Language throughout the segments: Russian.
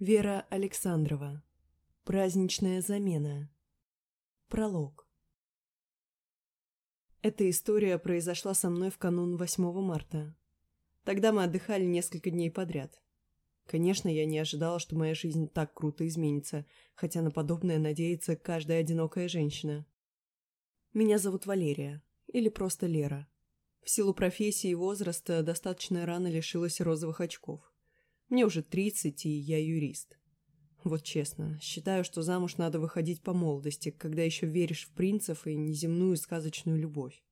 Вера Александрова. Праздничная замена. Пролог. Эта история произошла со мной в канун 8 марта. Тогда мы отдыхали несколько дней подряд. Конечно, я не ожидала, что моя жизнь так круто изменится, хотя на подобное надеется каждая одинокая женщина. Меня зовут Валерия, или просто Лера. В силу профессии и возраста достаточно рано лишилась розовых очков. Мне уже 30, и я юрист. Вот честно, считаю, что замуж надо выходить по молодости, когда еще веришь в принцев и неземную сказочную любовь.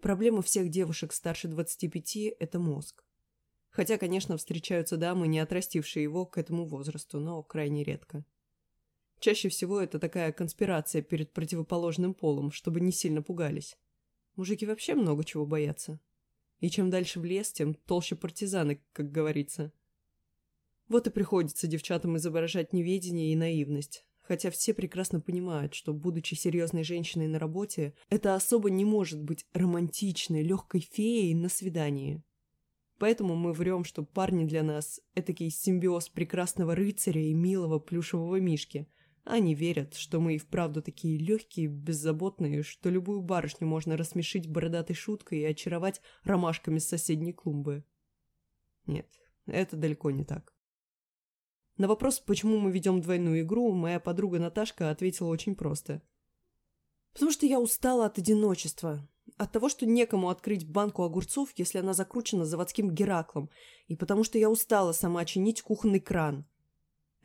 Проблема всех девушек старше 25 – это мозг. Хотя, конечно, встречаются дамы, не отрастившие его к этому возрасту, но крайне редко. Чаще всего это такая конспирация перед противоположным полом, чтобы не сильно пугались. Мужики вообще много чего боятся. И чем дальше в лес, тем толще партизаны, как говорится. Вот и приходится девчатам изображать неведение и наивность. Хотя все прекрасно понимают, что, будучи серьезной женщиной на работе, это особо не может быть романтичной, легкой феей на свидании. Поэтому мы врем, что парни для нас – этакий симбиоз прекрасного рыцаря и милого плюшевого мишки, они верят, что мы и вправду такие легкие, беззаботные, что любую барышню можно рассмешить бородатой шуткой и очаровать ромашками с соседней клумбы. Нет, это далеко не так. На вопрос, почему мы ведем двойную игру, моя подруга Наташка ответила очень просто. «Потому что я устала от одиночества, от того, что некому открыть банку огурцов, если она закручена заводским Гераклом, и потому что я устала сама чинить кухонный кран.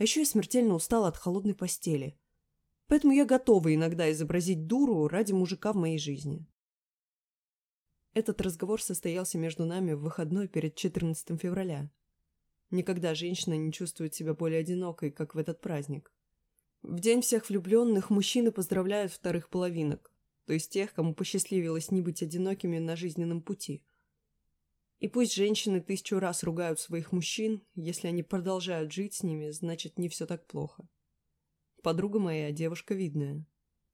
А еще я смертельно устала от холодной постели. Поэтому я готова иногда изобразить дуру ради мужика в моей жизни. Этот разговор состоялся между нами в выходной перед 14 февраля. Никогда женщина не чувствует себя более одинокой, как в этот праздник. В день всех влюбленных мужчины поздравляют вторых половинок, то есть тех, кому посчастливилось не быть одинокими на жизненном пути. И пусть женщины тысячу раз ругают своих мужчин, если они продолжают жить с ними, значит, не все так плохо. Подруга моя девушка видная.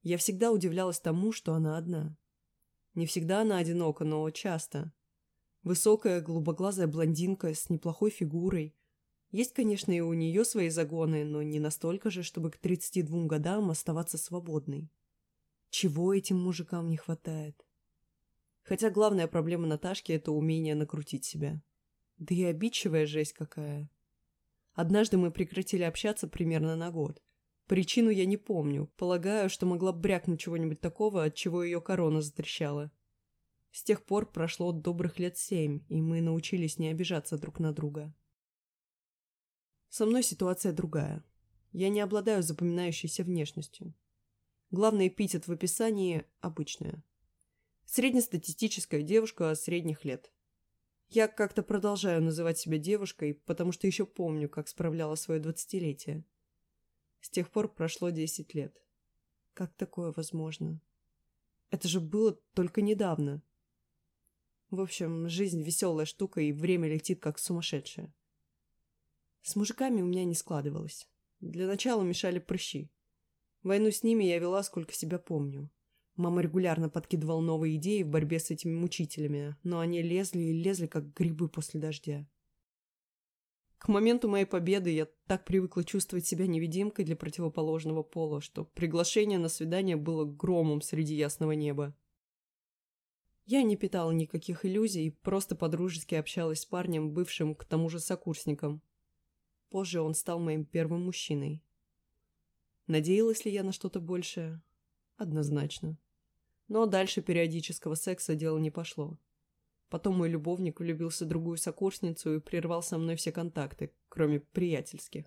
Я всегда удивлялась тому, что она одна. Не всегда она одинока, но часто. Высокая, голубоглазая блондинка с неплохой фигурой. Есть, конечно, и у нее свои загоны, но не настолько же, чтобы к 32 годам оставаться свободной. Чего этим мужикам не хватает? Хотя главная проблема Наташки – это умение накрутить себя. Да и обидчивая жесть какая. Однажды мы прекратили общаться примерно на год. Причину я не помню. Полагаю, что могла брякнуть чего-нибудь такого, от чего ее корона затрещала. С тех пор прошло добрых лет семь, и мы научились не обижаться друг на друга. Со мной ситуация другая. Я не обладаю запоминающейся внешностью. Главный эпитет в описании – обычная. Среднестатистическая девушка средних лет. Я как-то продолжаю называть себя девушкой, потому что еще помню, как справляла свое двадцатилетие. С тех пор прошло десять лет. Как такое возможно? Это же было только недавно. В общем, жизнь веселая штука, и время летит как сумасшедшее. С мужиками у меня не складывалось. Для начала мешали прыщи. Войну с ними я вела, сколько себя помню. Мама регулярно подкидывала новые идеи в борьбе с этими мучителями, но они лезли и лезли, как грибы после дождя. К моменту моей победы я так привыкла чувствовать себя невидимкой для противоположного пола, что приглашение на свидание было громом среди ясного неба. Я не питала никаких иллюзий, просто подружески общалась с парнем, бывшим к тому же сокурсником. Позже он стал моим первым мужчиной. Надеялась ли я на что-то большее? Однозначно. Но дальше периодического секса дело не пошло. Потом мой любовник влюбился в другую сокурсницу и прервал со мной все контакты, кроме приятельских.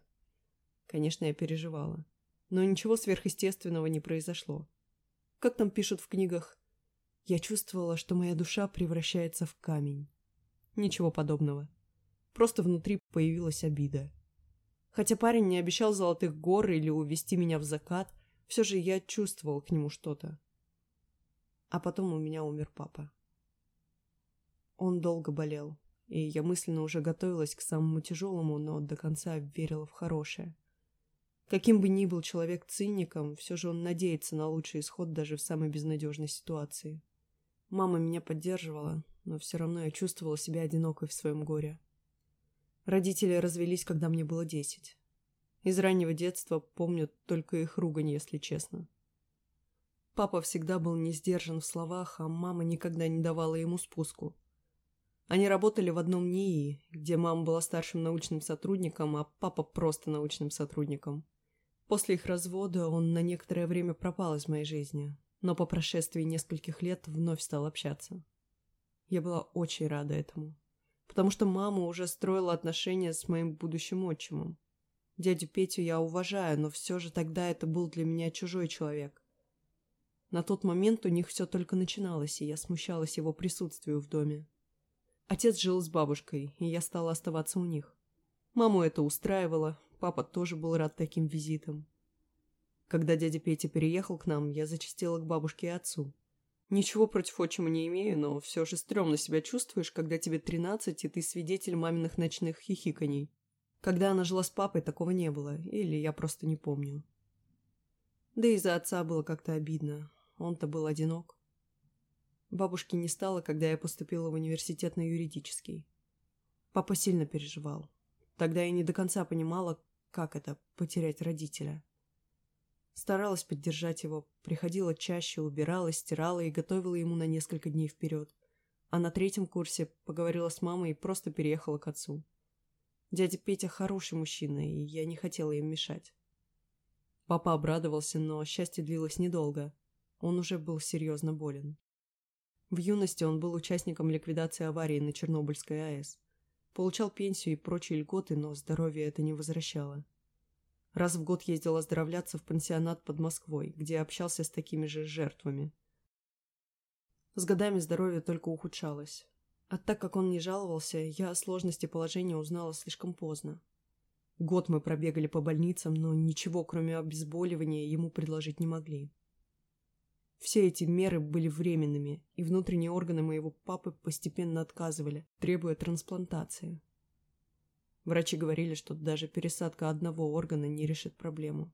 Конечно, я переживала. Но ничего сверхъестественного не произошло. Как там пишут в книгах, я чувствовала, что моя душа превращается в камень. Ничего подобного. Просто внутри появилась обида. Хотя парень не обещал золотых гор или увести меня в закат, все же я чувствовал к нему что-то. А потом у меня умер папа. Он долго болел, и я мысленно уже готовилась к самому тяжелому, но до конца верила в хорошее. Каким бы ни был человек циником, все же он надеется на лучший исход даже в самой безнадежной ситуации. Мама меня поддерживала, но все равно я чувствовала себя одинокой в своем горе. Родители развелись, когда мне было десять. Из раннего детства помню только их ругань, если честно. Папа всегда был не сдержан в словах, а мама никогда не давала ему спуску. Они работали в одном НИИ, где мама была старшим научным сотрудником, а папа просто научным сотрудником. После их развода он на некоторое время пропал из моей жизни, но по прошествии нескольких лет вновь стал общаться. Я была очень рада этому, потому что мама уже строила отношения с моим будущим отчимом. Дядю Петю я уважаю, но все же тогда это был для меня чужой человек. На тот момент у них все только начиналось, и я смущалась его присутствию в доме. Отец жил с бабушкой, и я стала оставаться у них. Маму это устраивало, папа тоже был рад таким визитам. Когда дядя Петя переехал к нам, я зачастила к бабушке и отцу. Ничего против отчима не имею, но все же стрёмно себя чувствуешь, когда тебе тринадцать, и ты свидетель маминых ночных хихиканий. Когда она жила с папой, такого не было, или я просто не помню. Да и за отца было как-то обидно. Он-то был одинок. Бабушки не стало, когда я поступила в университет на юридический. Папа сильно переживал. Тогда я не до конца понимала, как это – потерять родителя. Старалась поддержать его, приходила чаще, убирала, стирала и готовила ему на несколько дней вперед. А на третьем курсе поговорила с мамой и просто переехала к отцу. Дядя Петя хороший мужчина, и я не хотела им мешать. Папа обрадовался, но счастье длилось недолго. Он уже был серьезно болен. В юности он был участником ликвидации аварии на Чернобыльской АЭС. Получал пенсию и прочие льготы, но здоровье это не возвращало. Раз в год ездил оздоровляться в пансионат под Москвой, где общался с такими же жертвами. С годами здоровье только ухудшалось. А так как он не жаловался, я о сложности положения узнала слишком поздно. Год мы пробегали по больницам, но ничего, кроме обезболивания, ему предложить не могли. Все эти меры были временными, и внутренние органы моего папы постепенно отказывали, требуя трансплантации. Врачи говорили, что даже пересадка одного органа не решит проблему.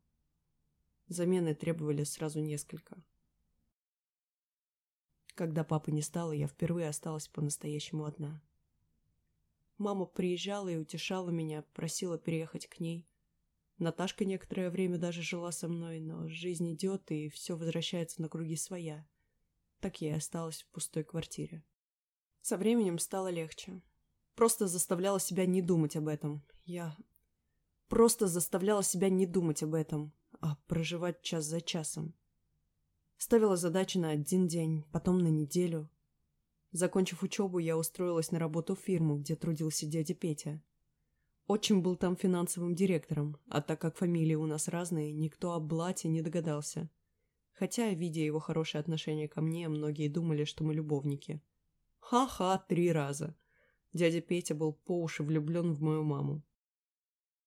Замены требовали сразу несколько. Когда папы не стало, я впервые осталась по-настоящему одна. Мама приезжала и утешала меня, просила переехать к ней – Наташка некоторое время даже жила со мной, но жизнь идет, и все возвращается на круги своя. Так я и осталась в пустой квартире. Со временем стало легче. Просто заставляла себя не думать об этом. Я просто заставляла себя не думать об этом, а проживать час за часом. Ставила задачи на один день, потом на неделю. Закончив учебу, я устроилась на работу в фирму, где трудился дядя Петя. Отчим был там финансовым директором, а так как фамилии у нас разные, никто об Блате не догадался. Хотя, видя его хорошее отношение ко мне, многие думали, что мы любовники. Ха-ха, три раза. Дядя Петя был по уши влюблен в мою маму.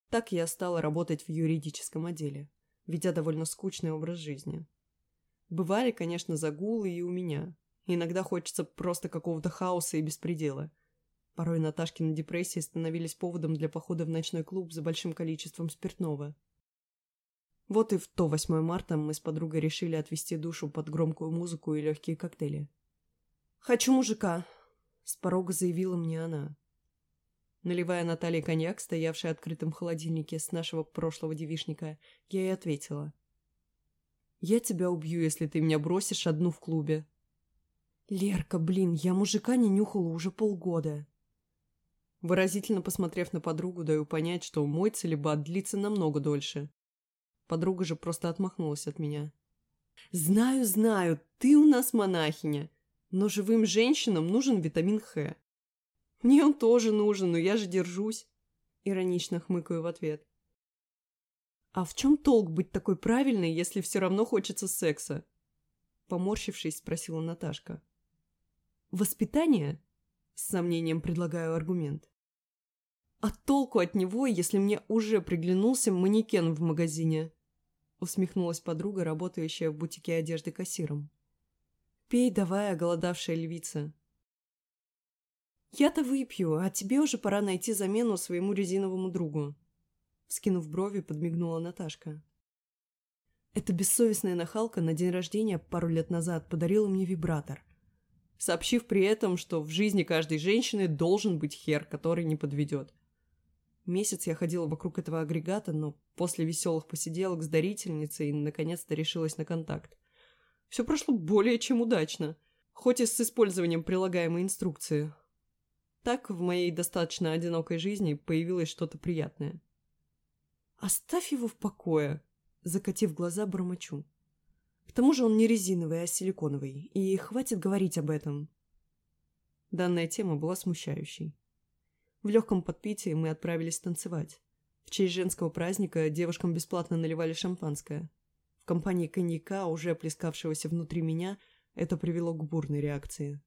Так я стала работать в юридическом отделе, ведя довольно скучный образ жизни. Бывали, конечно, загулы и у меня. Иногда хочется просто какого-то хаоса и беспредела – Порой Наташкины депрессии становились поводом для похода в ночной клуб за большим количеством спиртного. Вот и в то 8 марта мы с подругой решили отвести душу под громкую музыку и легкие коктейли. «Хочу мужика!» — с порога заявила мне она. Наливая Наталье коньяк, стоявший в холодильнике с нашего прошлого девишника, я ей ответила. «Я тебя убью, если ты меня бросишь одну в клубе». «Лерка, блин, я мужика не нюхала уже полгода». Выразительно посмотрев на подругу, даю понять, что мой целебат длится намного дольше. Подруга же просто отмахнулась от меня. «Знаю, знаю, ты у нас монахиня, но живым женщинам нужен витамин Х. Мне он тоже нужен, но я же держусь», — иронично хмыкаю в ответ. «А в чем толк быть такой правильной, если все равно хочется секса?» Поморщившись, спросила Наташка. «Воспитание?» С сомнением предлагаю аргумент. А толку от него, если мне уже приглянулся манекен в магазине? Усмехнулась подруга, работающая в бутике одежды кассиром. Пей давай, оголодавшая львица. Я-то выпью, а тебе уже пора найти замену своему резиновому другу. Скинув брови, подмигнула Наташка. Эта бессовестная нахалка на день рождения пару лет назад подарила мне вибратор, сообщив при этом, что в жизни каждой женщины должен быть хер, который не подведет. Месяц я ходила вокруг этого агрегата, но после веселых посиделок с дарительницей наконец-то решилась на контакт. Все прошло более чем удачно, хоть и с использованием прилагаемой инструкции. Так в моей достаточно одинокой жизни появилось что-то приятное. «Оставь его в покое!» Закатив глаза, бормочу. К тому же он не резиновый, а силиконовый, и хватит говорить об этом. Данная тема была смущающей. В легком подпитии мы отправились танцевать. В честь женского праздника девушкам бесплатно наливали шампанское. В компании коньяка, уже плескавшегося внутри меня, это привело к бурной реакции.